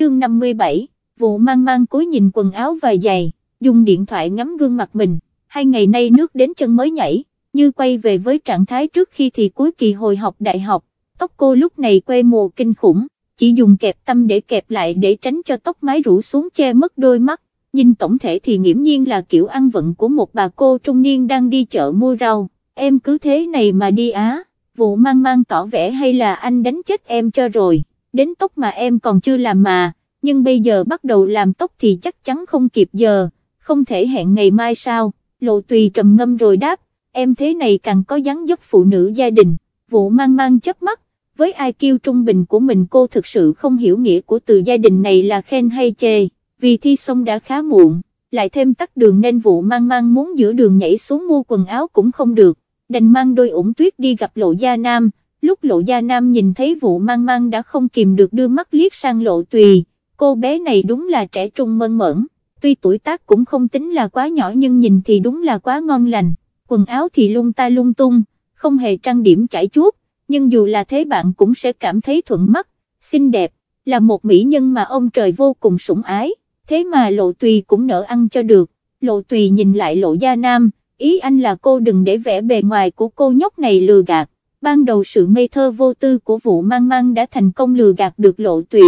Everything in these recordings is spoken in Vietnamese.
chương 57, vụ mang mang cúi nhìn quần áo và giày, dùng điện thoại ngắm gương mặt mình, hai ngày nay nước đến chân mới nhảy, như quay về với trạng thái trước khi thì cuối kỳ hồi học đại học, tóc cô lúc này quê mùa kinh khủng, chỉ dùng kẹp tâm để kẹp lại để tránh cho tóc mái rủ xuống che mất đôi mắt, nhìn tổng thể thì nghiễm nhiên là kiểu ăn vận của một bà cô trung niên đang đi chợ mua rau, em cứ thế này mà đi á, vụ mang mang tỏ vẻ hay là anh đánh chết em cho rồi, đến tóc mà em còn chưa làm mà, nhưng bây giờ bắt đầu làm tóc thì chắc chắn không kịp giờ, không thể hẹn ngày mai sao, lộ tùy trầm ngâm rồi đáp, em thế này càng có dáng dấp phụ nữ gia đình, vụ mang mang chớp mắt, với ai kêu trung bình của mình cô thực sự không hiểu nghĩa của từ gia đình này là khen hay chê, vì thi xong đã khá muộn, lại thêm tắt đường nên vụ mang mang muốn giữa đường nhảy xuống mua quần áo cũng không được, đành mang đôi ủng tuyết đi gặp lộ gia nam, lúc lộ gia nam nhìn thấy vụ mang mang đã không kìm được đưa mắt liếc sang lộ tùy, cô bé này đúng là trẻ trung mơn mởn, tuy tuổi tác cũng không tính là quá nhỏ nhưng nhìn thì đúng là quá ngon lành, quần áo thì lung ta lung tung, không hề trang điểm chảy chuốt, nhưng dù là thế bạn cũng sẽ cảm thấy thuận mắt, xinh đẹp, là một mỹ nhân mà ông trời vô cùng sủng ái, thế mà lộ tùy cũng nỡ ăn cho được, lộ tùy nhìn lại lộ gia nam, ý anh là cô đừng để vẻ bề ngoài của cô nhóc này lừa gạt, ban đầu sự ngây thơ vô tư của vụ mang mang đã thành công lừa gạt được lộ tùy,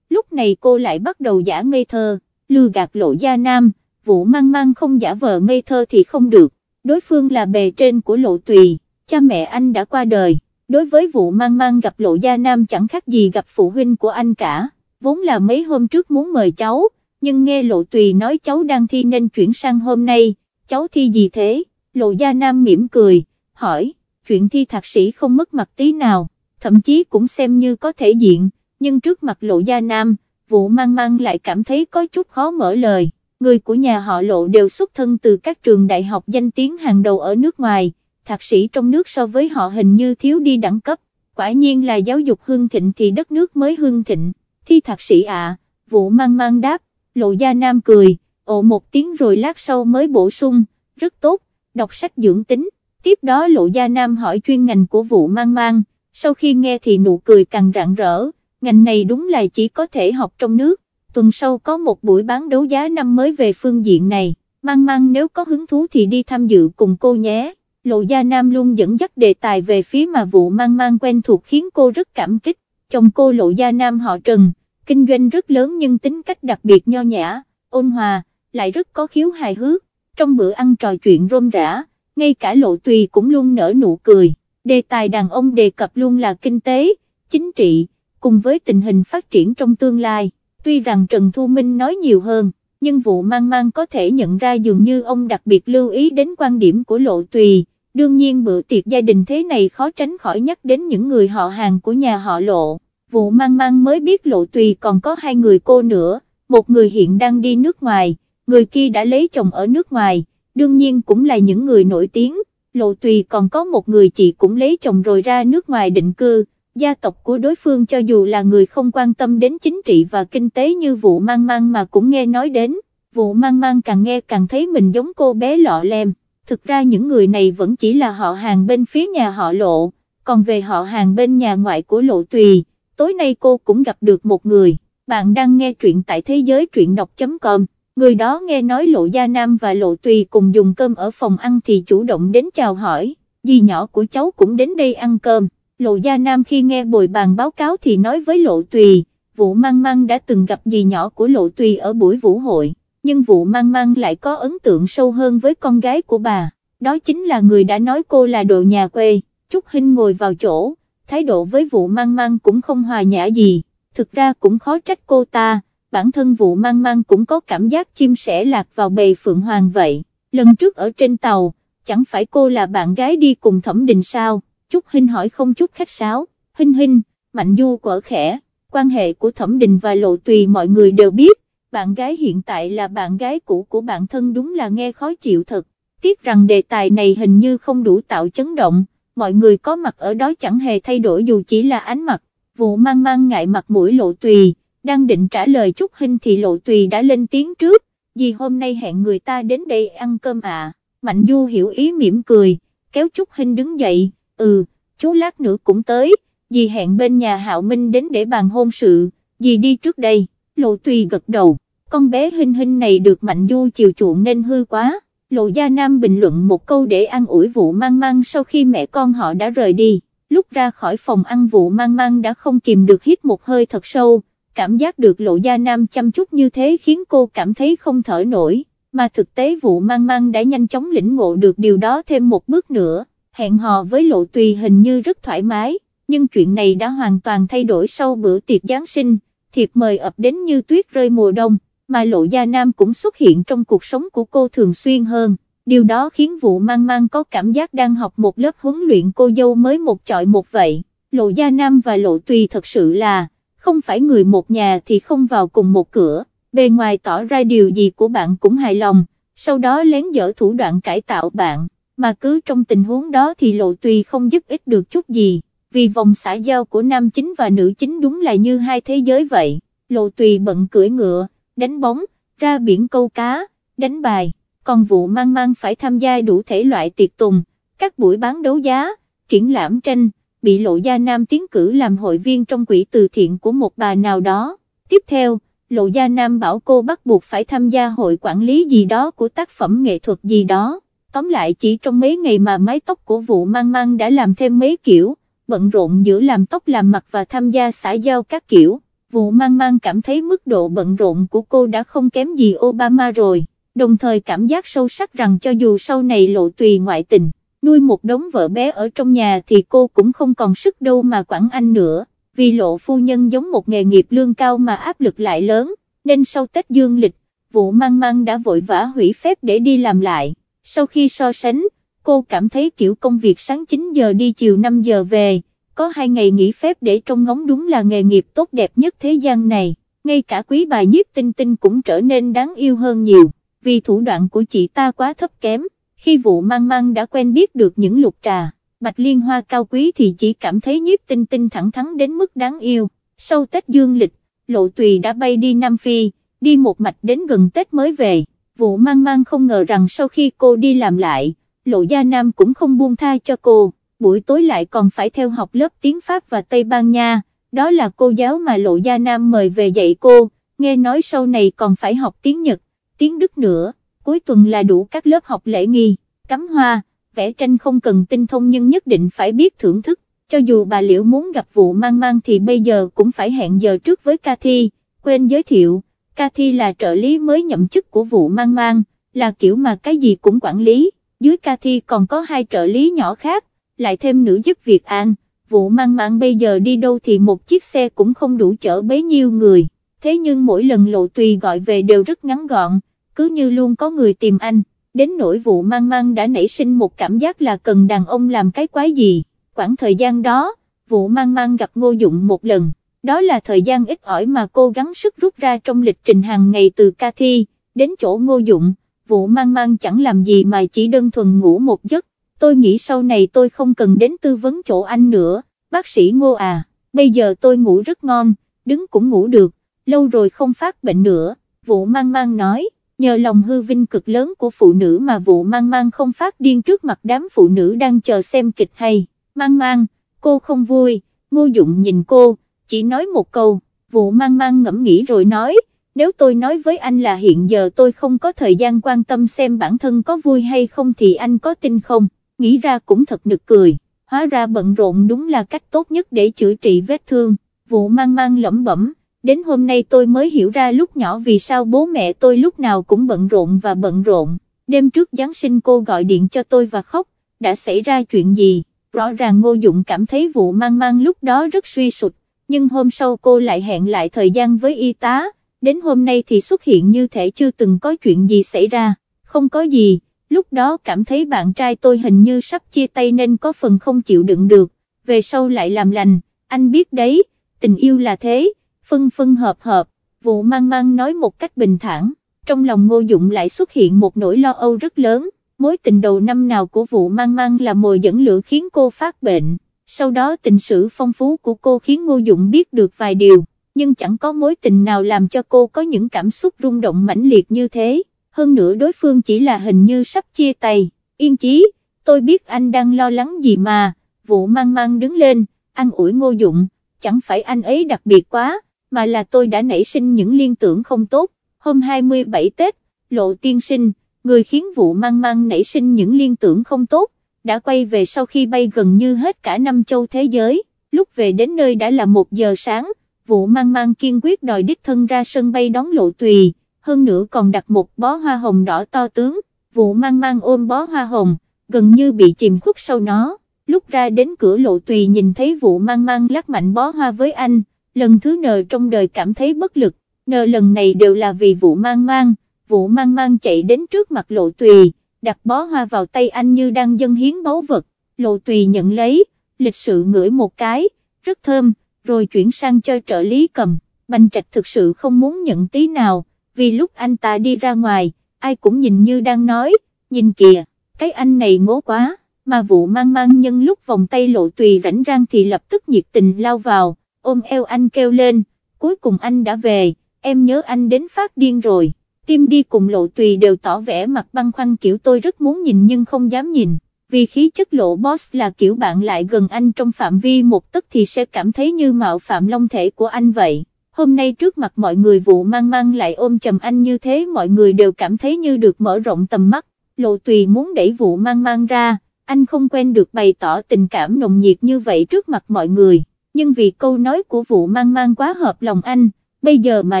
lúc này cô lại bắt đầu giả ngây thơ, lừa gạt lộ gia nam, vụ mang mang không giả vờ ngây thơ thì không được, đối phương là bề trên của lộ tùy, cha mẹ anh đã qua đời. Đối với vụ mang mang gặp lộ gia nam chẳng khác gì gặp phụ huynh của anh cả, vốn là mấy hôm trước muốn mời cháu, nhưng nghe lộ tùy nói cháu đang thi nên chuyển sang hôm nay, cháu thi gì thế, lộ gia nam mỉm cười, hỏi, chuyện thi thạc sĩ không mất mặt tí nào, thậm chí cũng xem như có thể diện, nhưng trước mặt lộ gia nam, vụ mang mang lại cảm thấy có chút khó mở lời, người của nhà họ lộ đều xuất thân từ các trường đại học danh tiếng hàng đầu ở nước ngoài, thạc sĩ trong nước so với họ hình như thiếu đi đẳng cấp, quả nhiên là giáo dục hương thịnh thì đất nước mới hương thịnh, thi thạc sĩ ạ, vụ mang mang đáp, lộ gia nam cười, ồ một tiếng rồi lát sau mới bổ sung, rất tốt, đọc sách dưỡng tính, tiếp đó lộ gia nam hỏi chuyên ngành của vụ mang mang, sau khi nghe thì nụ cười càng rạng rỡ, ngành này đúng là chỉ có thể học trong nước, tuần sau có một buổi bán đấu giá năm mới về phương diện này, mang mang nếu có hứng thú thì đi tham dự cùng cô nhé. Lộ Gia Nam luôn dẫn dắt đề tài về phía mà vụ mang mang quen thuộc khiến cô rất cảm kích, chồng cô Lộ Gia Nam họ Trần, kinh doanh rất lớn nhưng tính cách đặc biệt nho nhã, ôn hòa, lại rất có khiếu hài hước, trong bữa ăn trò chuyện rôm rã, ngay cả Lộ Tùy cũng luôn nở nụ cười, đề tài đàn ông đề cập luôn là kinh tế, chính trị, cùng với tình hình phát triển trong tương lai, tuy rằng Trần Thu Minh nói nhiều hơn nhưng vụ mang mang có thể nhận ra dường như ông đặc biệt lưu ý đến quan điểm của lộ tùy, đương nhiên bữa tiệc gia đình thế này khó tránh khỏi nhắc đến những người họ hàng của nhà họ lộ, vụ mang mang mới biết lộ tùy còn có hai người cô nữa, một người hiện đang đi nước ngoài, người kia đã lấy chồng ở nước ngoài, đương nhiên cũng là những người nổi tiếng, lộ tùy còn có một người chị cũng lấy chồng rồi ra nước ngoài định cư, gia tộc của đối phương cho dù là người không quan tâm đến chính trị và kinh tế như vụ mang mang mà cũng nghe nói đến, vụ mang mang càng nghe càng thấy mình giống cô bé lọ lem thực ra những người này vẫn chỉ là họ hàng bên phía nhà họ lộ, còn về họ hàng bên nhà ngoại của lộ tùy, tối nay cô cũng gặp được một người, bạn đang nghe truyện tại thế giới truyện đọc.com, người đó nghe nói lộ gia nam và lộ tùy cùng dùng cơm ở phòng ăn thì chủ động đến chào hỏi, dì nhỏ của cháu cũng đến đây ăn cơm, lộ gia nam khi nghe bồi bàn báo cáo thì nói với lộ tùy, vụ mang mang đã từng gặp dì nhỏ của lộ tùy ở buổi vũ hội nhưng vụ mang mang lại có ấn tượng sâu hơn với con gái của bà, đó chính là người đã nói cô là đồ nhà quê, Trúc Hinh ngồi vào chỗ, thái độ với vụ mang mang cũng không hòa nhã gì, thực ra cũng khó trách cô ta, bản thân vụ mang mang cũng có cảm giác chim sẻ lạc vào bầy phượng hoàng vậy, lần trước ở trên tàu, chẳng phải cô là bạn gái đi cùng thẩm đình sao, Trúc Hinh hỏi không chút khách sáo, Hinh Hinh, Mạnh Du quở khẽ, quan hệ của thẩm đình và lộ tùy mọi người đều biết, bạn gái hiện tại là bạn gái cũ của bạn thân đúng là nghe khó chịu thật, tiếc rằng đề tài này hình như không đủ tạo chấn động, mọi người có mặt ở đó chẳng hề thay đổi dù chỉ là ánh mặt, vụ mang mang ngại mặt mũi lộ tùy, đang định trả lời Trúc hình thì lộ tùy đã lên tiếng trước, vì hôm nay hẹn người ta đến đây ăn cơm à, Mạnh Du hiểu ý mỉm cười, kéo Trúc hình đứng dậy, ừ, chú lát nữa cũng tới, dì hẹn bên nhà Hạo Minh đến để bàn hôn sự, dì đi trước đây. Lộ tùy gật đầu, con bé hình hình này được mạnh du chiều chuộng nên hư quá, lộ gia nam bình luận một câu để ăn ủi vụ mang mang sau khi mẹ con họ đã rời đi, lúc ra khỏi phòng ăn vụ mang mang đã không kìm được hít một hơi thật sâu, cảm giác được lộ gia nam chăm chút như thế khiến cô cảm thấy không thở nổi, mà thực tế vụ mang mang đã nhanh chóng lĩnh ngộ được điều đó thêm một bước nữa, hẹn hò với lộ tùy hình như rất thoải mái, nhưng chuyện này đã hoàn toàn thay đổi sau bữa tiệc Giáng sinh, thiệp mời ập đến như tuyết rơi mùa đông, mà lộ gia nam cũng xuất hiện trong cuộc sống của cô thường xuyên hơn. Điều đó khiến vụ mang mang có cảm giác đang học một lớp huấn luyện cô dâu mới một chọi một vậy. Lộ Gia Nam và Lộ Tùy thật sự là, không phải người một nhà thì không vào cùng một cửa, bề ngoài tỏ ra điều gì của bạn cũng hài lòng, sau đó lén dở thủ đoạn cải tạo bạn, mà cứ trong tình huống đó thì Lộ Tùy không giúp ích được chút gì, vì vòng xã giao của nam chính và nữ chính đúng là như hai thế giới vậy, Lộ Tùy bận cưỡi ngựa, đánh bóng, ra biển câu cá, đánh bài, còn vụ mang mang phải tham gia đủ thể loại tiệc tùng, các buổi bán đấu giá, triển lãm tranh, bị Lộ Gia Nam tiến cử làm hội viên trong quỹ từ thiện của một bà nào đó. Tiếp theo, Lộ Gia Nam bảo cô bắt buộc phải tham gia hội quản lý gì đó của tác phẩm nghệ thuật gì đó. Tóm lại chỉ trong mấy ngày mà mái tóc của vụ mang mang đã làm thêm mấy kiểu, bận rộn giữa làm tóc làm mặt và tham gia xã giao các kiểu. Vụ mang mang cảm thấy mức độ bận rộn của cô đã không kém gì Obama rồi, đồng thời cảm giác sâu sắc rằng cho dù sau này lộ tùy ngoại tình, nuôi một đống vợ bé ở trong nhà thì cô cũng không còn sức đâu mà quản anh nữa, vì lộ phu nhân giống một nghề nghiệp lương cao mà áp lực lại lớn, nên sau Tết Dương lịch, vụ mang mang đã vội vã hủy phép để đi làm lại, sau khi so sánh, cô cảm thấy kiểu công việc sáng 9 giờ đi chiều 5 giờ về, có hai ngày nghỉ phép để trông ngóng đúng là nghề nghiệp tốt đẹp nhất thế gian này, ngay cả quý bà nhiếp tinh tinh cũng trở nên đáng yêu hơn nhiều, vì thủ đoạn của chị ta quá thấp kém, khi vụ mang mang đã quen biết được những lục trà, bạch liên hoa cao quý thì chỉ cảm thấy nhiếp tinh tinh thẳng thắn đến mức đáng yêu, sau Tết Dương lịch, lộ tùy đã bay đi Nam Phi, đi một mạch đến gần Tết mới về, vụ mang mang không ngờ rằng sau khi cô đi làm lại, lộ gia nam cũng không buông tha cho cô. Buổi tối lại còn phải theo học lớp tiếng Pháp và Tây Ban Nha, đó là cô giáo mà Lộ Gia Nam mời về dạy cô, nghe nói sau này còn phải học tiếng Nhật, tiếng Đức nữa, cuối tuần là đủ các lớp học lễ nghi, cắm hoa, vẽ tranh không cần tinh thông nhưng nhất định phải biết thưởng thức, cho dù bà Liễu muốn gặp vụ mang mang thì bây giờ cũng phải hẹn giờ trước với Cathy, quên giới thiệu, Cathy là trợ lý mới nhậm chức của vụ mang mang, là kiểu mà cái gì cũng quản lý, dưới Cathy còn có hai trợ lý nhỏ khác lại thêm nữ giúp việc an, vụ mang Mang bây giờ đi đâu thì một chiếc xe cũng không đủ chở bấy nhiêu người, thế nhưng mỗi lần lộ tùy gọi về đều rất ngắn gọn, cứ như luôn có người tìm anh, đến nỗi vụ mang mang đã nảy sinh một cảm giác là cần đàn ông làm cái quái gì, khoảng thời gian đó, vụ mang mang gặp ngô dụng một lần, đó là thời gian ít ỏi mà cô gắng sức rút ra trong lịch trình hàng ngày từ ca thi, đến chỗ ngô dụng, vụ mang mang chẳng làm gì mà chỉ đơn thuần ngủ một giấc, tôi nghĩ sau này tôi không cần đến tư vấn chỗ anh nữa, bác sĩ ngô à, bây giờ tôi ngủ rất ngon, đứng cũng ngủ được, lâu rồi không phát bệnh nữa, vụ mang mang nói, nhờ lòng hư vinh cực lớn của phụ nữ mà vụ mang mang không phát điên trước mặt đám phụ nữ đang chờ xem kịch hay, mang mang, cô không vui, ngô dụng nhìn cô, chỉ nói một câu, vụ mang mang ngẫm nghĩ rồi nói, nếu tôi nói với anh là hiện giờ tôi không có thời gian quan tâm xem bản thân có vui hay không thì anh có tin không? nghĩ ra cũng thật nực cười, hóa ra bận rộn đúng là cách tốt nhất để chữa trị vết thương, vụ mang mang lẩm bẩm, đến hôm nay tôi mới hiểu ra lúc nhỏ vì sao bố mẹ tôi lúc nào cũng bận rộn và bận rộn, đêm trước Giáng sinh cô gọi điện cho tôi và khóc, đã xảy ra chuyện gì, rõ ràng Ngô Dụng cảm thấy vụ mang mang lúc đó rất suy sụt, nhưng hôm sau cô lại hẹn lại thời gian với y tá, đến hôm nay thì xuất hiện như thể chưa từng có chuyện gì xảy ra, không có gì lúc đó cảm thấy bạn trai tôi hình như sắp chia tay nên có phần không chịu đựng được, về sau lại làm lành, anh biết đấy, tình yêu là thế, phân phân hợp hợp, vụ mang mang nói một cách bình thản, trong lòng ngô dụng lại xuất hiện một nỗi lo âu rất lớn, mối tình đầu năm nào của vụ mang mang là mồi dẫn lửa khiến cô phát bệnh, sau đó tình sử phong phú của cô khiến ngô dụng biết được vài điều, nhưng chẳng có mối tình nào làm cho cô có những cảm xúc rung động mãnh liệt như thế hơn nữa đối phương chỉ là hình như sắp chia tay, yên chí, tôi biết anh đang lo lắng gì mà, vụ mang mang đứng lên, ăn ủi ngô dụng, chẳng phải anh ấy đặc biệt quá, mà là tôi đã nảy sinh những liên tưởng không tốt, hôm 27 Tết, lộ tiên sinh, người khiến vụ mang mang nảy sinh những liên tưởng không tốt, đã quay về sau khi bay gần như hết cả năm châu thế giới, lúc về đến nơi đã là một giờ sáng, vụ mang mang kiên quyết đòi đích thân ra sân bay đón lộ tùy, hơn nữa còn đặt một bó hoa hồng đỏ to tướng, vụ mang mang ôm bó hoa hồng, gần như bị chìm khuất sau nó, lúc ra đến cửa lộ tùy nhìn thấy vụ mang mang lắc mạnh bó hoa với anh, lần thứ nờ trong đời cảm thấy bất lực, nờ lần này đều là vì vụ mang mang, vụ mang mang chạy đến trước mặt lộ tùy, đặt bó hoa vào tay anh như đang dâng hiến báu vật, lộ tùy nhận lấy, lịch sự ngửi một cái, rất thơm, rồi chuyển sang cho trợ lý cầm, bành trạch thực sự không muốn nhận tí nào, vì lúc anh ta đi ra ngoài, ai cũng nhìn như đang nói, nhìn kìa, cái anh này ngố quá, mà vụ mang mang nhân lúc vòng tay lộ tùy rảnh rang thì lập tức nhiệt tình lao vào, ôm eo anh kêu lên, cuối cùng anh đã về, em nhớ anh đến phát điên rồi, tim đi cùng lộ tùy đều tỏ vẻ mặt băng khoăn kiểu tôi rất muốn nhìn nhưng không dám nhìn, vì khí chất lộ boss là kiểu bạn lại gần anh trong phạm vi một tấc thì sẽ cảm thấy như mạo phạm long thể của anh vậy. Hôm nay trước mặt mọi người vụ mang mang lại ôm chầm anh như thế mọi người đều cảm thấy như được mở rộng tầm mắt, lộ tùy muốn đẩy vụ mang mang ra, anh không quen được bày tỏ tình cảm nồng nhiệt như vậy trước mặt mọi người, nhưng vì câu nói của vụ mang mang quá hợp lòng anh, bây giờ mà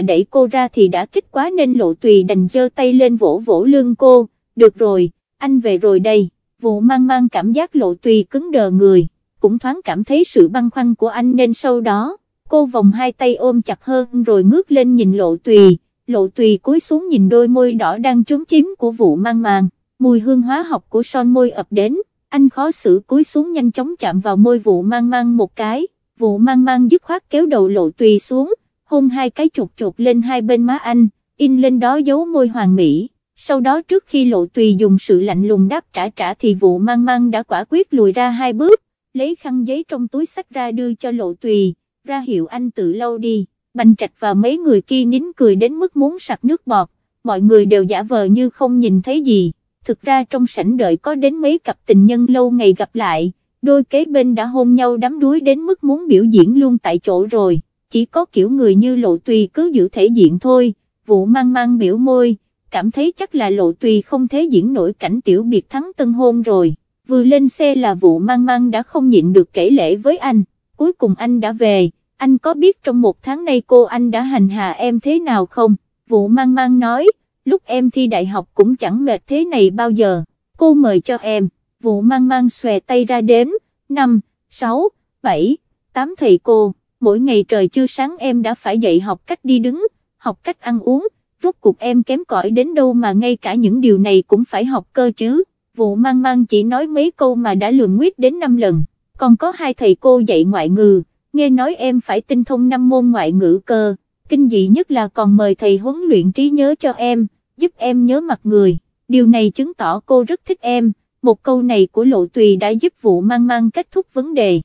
đẩy cô ra thì đã kích quá nên lộ tùy đành giơ tay lên vỗ vỗ lưng cô, được rồi, anh về rồi đây, vụ mang mang cảm giác lộ tùy cứng đờ người, cũng thoáng cảm thấy sự băn khoăn của anh nên sau đó, cô vòng hai tay ôm chặt hơn rồi ngước lên nhìn lộ tùy, lộ tùy cúi xuống nhìn đôi môi đỏ đang trốn chiếm của vụ mang mang, mùi hương hóa học của son môi ập đến, anh khó xử cúi xuống nhanh chóng chạm vào môi vụ mang mang một cái, vụ mang mang dứt khoát kéo đầu lộ tùy xuống, hôn hai cái chụt chụt lên hai bên má anh, in lên đó dấu môi hoàng mỹ. Sau đó trước khi lộ tùy dùng sự lạnh lùng đáp trả trả thì vụ mang mang đã quả quyết lùi ra hai bước, lấy khăn giấy trong túi sách ra đưa cho lộ tùy, ra hiệu anh tự lâu đi, bành trạch và mấy người kia nín cười đến mức muốn sặc nước bọt, mọi người đều giả vờ như không nhìn thấy gì, thực ra trong sảnh đợi có đến mấy cặp tình nhân lâu ngày gặp lại, đôi kế bên đã hôn nhau đắm đuối đến mức muốn biểu diễn luôn tại chỗ rồi. Chỉ có kiểu người như lộ tùy cứ giữ thể diện thôi, vụ mang mang biểu môi, cảm thấy chắc là lộ tùy không thể diễn nổi cảnh tiểu biệt thắng tân hôn rồi, vừa lên xe là vụ mang mang đã không nhịn được kể lễ với anh, cuối cùng anh đã về, anh có biết trong một tháng nay cô anh đã hành hạ em thế nào không, vụ mang mang nói, lúc em thi đại học cũng chẳng mệt thế này bao giờ, cô mời cho em, vụ mang mang xòe tay ra đếm, 5, 6, 7, 8 thầy cô mỗi ngày trời chưa sáng em đã phải dạy học cách đi đứng, học cách ăn uống, rốt cuộc em kém cỏi đến đâu mà ngay cả những điều này cũng phải học cơ chứ, vụ mang mang chỉ nói mấy câu mà đã lường nguyết đến 5 lần, còn có hai thầy cô dạy ngoại ngữ, nghe nói em phải tinh thông năm môn ngoại ngữ cơ, kinh dị nhất là còn mời thầy huấn luyện trí nhớ cho em, giúp em nhớ mặt người, điều này chứng tỏ cô rất thích em, một câu này của lộ tùy đã giúp vụ mang mang kết thúc vấn đề.